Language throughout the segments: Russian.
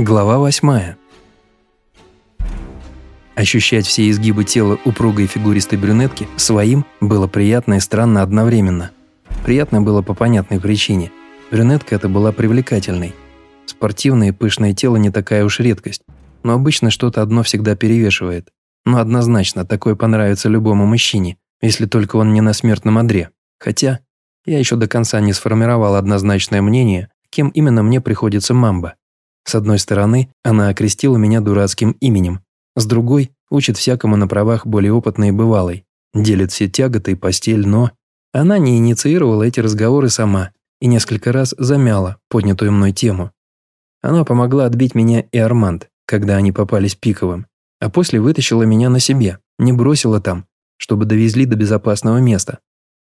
Глава восьмая. Ощущать все изгибы тела упругой фигуристой брюнетки своим было приятно и странно одновременно. Приятно было по понятной причине. Брюнетка эта была привлекательной. Спортивное и пышное тело не такая уж редкость, но обычно что-то одно всегда перевешивает. Но однозначно такое понравится любому мужчине, если только он не на смертном одре. Хотя я еще до конца не сформировал однозначное мнение, кем именно мне приходится мамба. С одной стороны, она окрестила меня дурацким именем, с другой – учит всякому на правах более опытной и бывалой, делит все тяготы и постель, но… Она не инициировала эти разговоры сама и несколько раз замяла поднятую мной тему. Она помогла отбить меня и Арманд, когда они попались пиковым, а после вытащила меня на себе, не бросила там, чтобы довезли до безопасного места.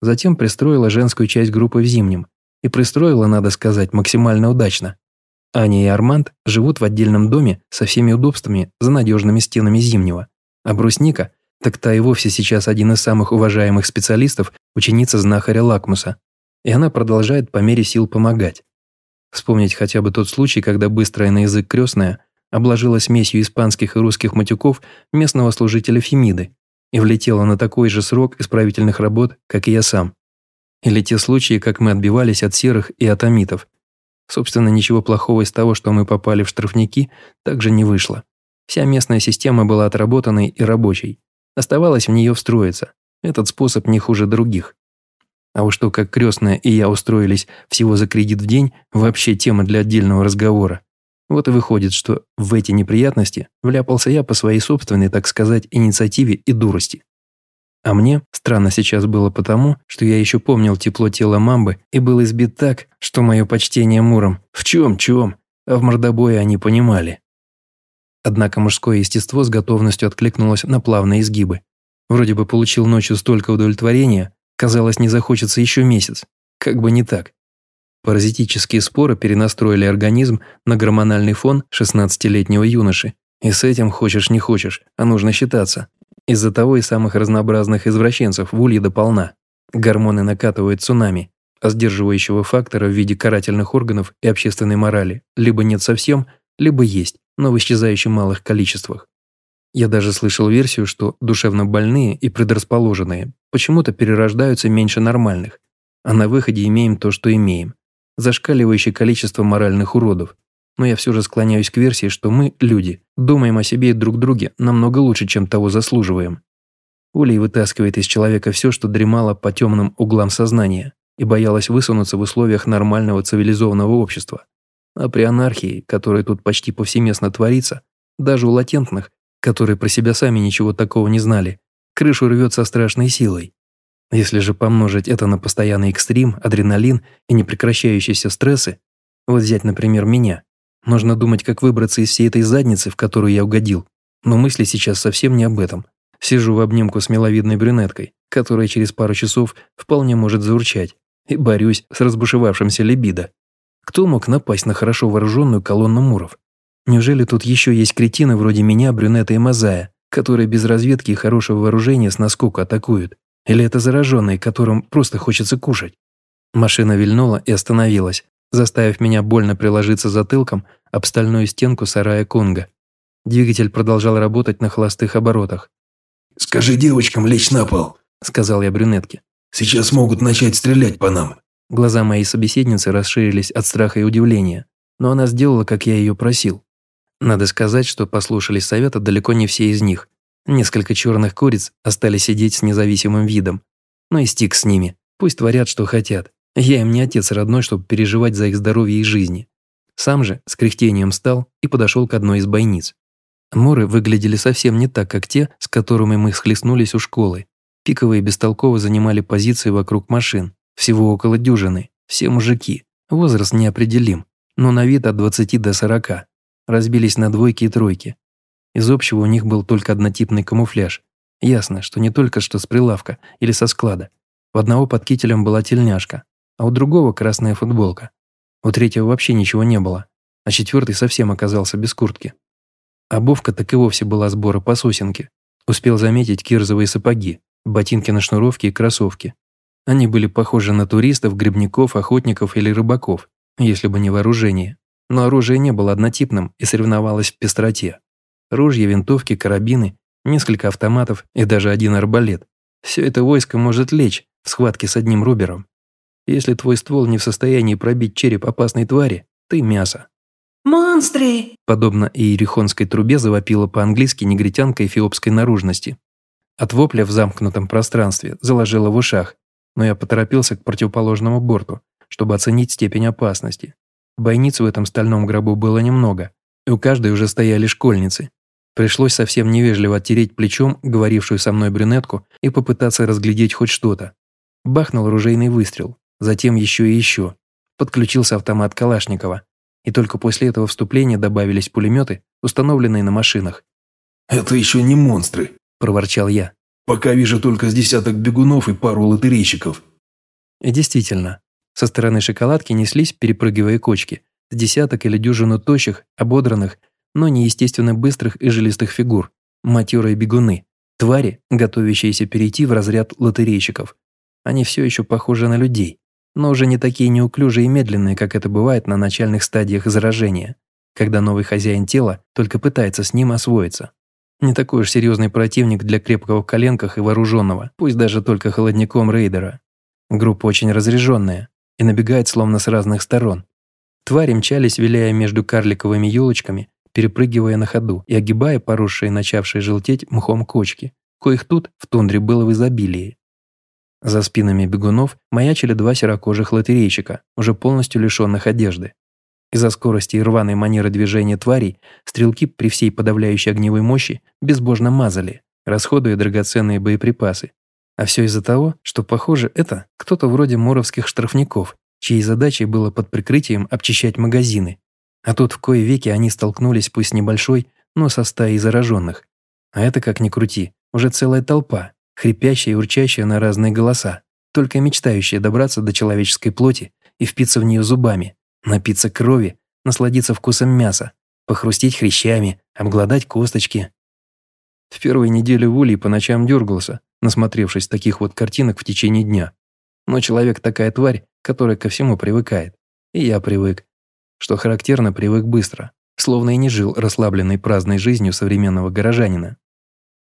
Затем пристроила женскую часть группы в Зимнем, и пристроила, надо сказать, максимально удачно. Аня и Арманд живут в отдельном доме со всеми удобствами за надежными стенами Зимнего. А Брусника, так та и вовсе сейчас один из самых уважаемых специалистов, ученица знахаря Лакмуса. И она продолжает по мере сил помогать. Вспомнить хотя бы тот случай, когда быстрая на язык крестная обложила смесью испанских и русских матюков местного служителя Фемиды и влетела на такой же срок исправительных работ, как и я сам. Или те случаи, как мы отбивались от серых и от амитов, Собственно, ничего плохого из того, что мы попали в штрафники, также не вышло. Вся местная система была отработанной и рабочей. Оставалось в нее встроиться. Этот способ не хуже других. А уж то, как крестная и я устроились всего за кредит в день, вообще тема для отдельного разговора. Вот и выходит, что в эти неприятности вляпался я по своей собственной, так сказать, инициативе и дурости. А мне странно сейчас было потому, что я еще помнил тепло тела мамбы и был избит так, что мое почтение Муром в чем-чем, а в мордобое они понимали. Однако мужское естество с готовностью откликнулось на плавные изгибы. Вроде бы получил ночью столько удовлетворения, казалось, не захочется еще месяц. Как бы не так. Паразитические споры перенастроили организм на гормональный фон 16-летнего юноши. И с этим хочешь не хочешь, а нужно считаться. Из-за того и самых разнообразных извращенцев в улье до полна. Гормоны накатывают цунами, а сдерживающего фактора в виде карательных органов и общественной морали либо нет совсем, либо есть, но в исчезающих малых количествах. Я даже слышал версию, что душевно больные и предрасположенные почему-то перерождаются меньше нормальных, а на выходе имеем то, что имеем. Зашкаливающее количество моральных уродов, но я все же склоняюсь к версии, что мы, люди, думаем о себе и друг друге намного лучше, чем того заслуживаем. Улей вытаскивает из человека все, что дремало по темным углам сознания и боялась высунуться в условиях нормального цивилизованного общества. А при анархии, которая тут почти повсеместно творится, даже у латентных, которые про себя сами ничего такого не знали, крышу рвет со страшной силой. Если же помножить это на постоянный экстрим, адреналин и непрекращающиеся стрессы, вот взять, например, меня, Нужно думать, как выбраться из всей этой задницы, в которую я угодил. Но мысли сейчас совсем не об этом. Сижу в обнимку с миловидной брюнеткой, которая через пару часов вполне может заурчать, и борюсь с разбушевавшимся либидо. Кто мог напасть на хорошо вооруженную колонну муров? Неужели тут еще есть кретины вроде меня, брюнета и мозая, которые без разведки и хорошего вооружения с наскоку атакуют? Или это зараженные, которым просто хочется кушать? Машина вильнула и остановилась, заставив меня больно приложиться затылком об стальную стенку сарая Конга. Двигатель продолжал работать на холостых оборотах. «Скажи девочкам лечь на пол», – сказал я брюнетке. «Сейчас могут начать стрелять по нам». Глаза моей собеседницы расширились от страха и удивления, но она сделала, как я ее просил. Надо сказать, что послушались совета далеко не все из них. Несколько черных куриц остались сидеть с независимым видом. Но и стик с ними. Пусть творят, что хотят. Я им не отец родной, чтобы переживать за их здоровье и жизни. Сам же с кряхтением встал и подошел к одной из бойниц. Моры выглядели совсем не так, как те, с которыми мы схлестнулись у школы. Пиковые бестолково занимали позиции вокруг машин. Всего около дюжины. Все мужики. Возраст неопределим, но на вид от 20 до 40. Разбились на двойки и тройки. Из общего у них был только однотипный камуфляж. Ясно, что не только что с прилавка или со склада. У одного под кителем была тельняшка, а у другого красная футболка. У третьего вообще ничего не было, а четвертый совсем оказался без куртки. Обувка так и вовсе была сбора по сосенке. Успел заметить кирзовые сапоги, ботинки на шнуровке и кроссовки. Они были похожи на туристов, грибников, охотников или рыбаков, если бы не вооружение. но оружие не было однотипным и соревновалось в пестроте. Ружья, винтовки, карабины, несколько автоматов и даже один арбалет. Все это войско может лечь в схватке с одним рубером. Если твой ствол не в состоянии пробить череп опасной твари, ты мясо. «Монстры!» Подобно иерихонской трубе завопила по-английски негритянка эфиопской наружности. От вопля в замкнутом пространстве заложила в ушах, но я поторопился к противоположному борту, чтобы оценить степень опасности. Бойниц в этом стальном гробу было немного, и у каждой уже стояли школьницы. Пришлось совсем невежливо оттереть плечом говорившую со мной брюнетку и попытаться разглядеть хоть что-то. Бахнул оружейный выстрел, затем еще и еще. Подключился автомат Калашникова. И только после этого вступления добавились пулеметы, установленные на машинах. «Это еще не монстры», – проворчал я. «Пока вижу только с десяток бегунов и пару лотерейщиков». И действительно, со стороны шоколадки неслись, перепрыгивая кочки, с десяток или дюжину тощих, ободранных, но неестественно быстрых и жилистых фигур, матерые бегуны, твари, готовящиеся перейти в разряд лотерейщиков. Они все еще похожи на людей, но уже не такие неуклюжие и медленные, как это бывает на начальных стадиях заражения, когда новый хозяин тела только пытается с ним освоиться. Не такой уж серьезный противник для крепкого в коленках и вооруженного, пусть даже только холодником рейдера. Группа очень разряженная, и набегает словно с разных сторон. Твари мчались, виляя между карликовыми елочками, перепрыгивая на ходу и огибая поросшие, начавшие желтеть мхом кочки, коих тут, в тундре, было в изобилии. За спинами бегунов маячили два серокожих лотерейщика, уже полностью лишенных одежды. Из-за скорости и рваной манеры движения тварей стрелки при всей подавляющей огневой мощи безбожно мазали, расходуя драгоценные боеприпасы, а все из-за того, что, похоже, это кто-то вроде моровских штрафников, чьей задачей было под прикрытием обчищать магазины. А тут в кое веки они столкнулись пусть небольшой, но со стаей зараженных. А это, как ни крути, уже целая толпа, хрипящая и урчащая на разные голоса, только мечтающая добраться до человеческой плоти и впиться в нее зубами, напиться крови, насладиться вкусом мяса, похрустеть хрящами, обглодать косточки. В первой неделе в по ночам дергался, насмотревшись таких вот картинок в течение дня. Но человек такая тварь, которая ко всему привыкает. И я привык. Что характерно, привык быстро, словно и не жил расслабленной праздной жизнью современного горожанина.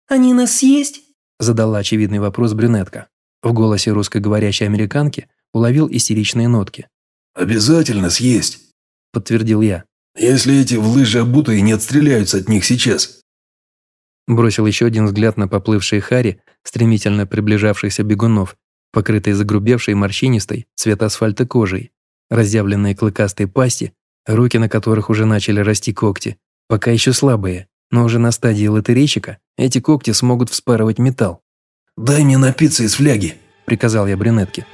«Они нас съесть?» Задала очевидный вопрос брюнетка. В голосе русскоговорящей американки уловил истеричные нотки. «Обязательно съесть», – подтвердил я. «Если эти в лыжи обутые не отстреляются от них сейчас». Бросил еще один взгляд на поплывшие хари, стремительно приближавшихся бегунов, покрытые загрубевшей морщинистой цвет асфальта кожей, разъявленные клыкастые пасти, руки на которых уже начали расти когти, пока еще слабые, но уже на стадии лотерейщика эти когти смогут вспарывать металл. «Дай мне напиться из фляги», – приказал я брюнетке.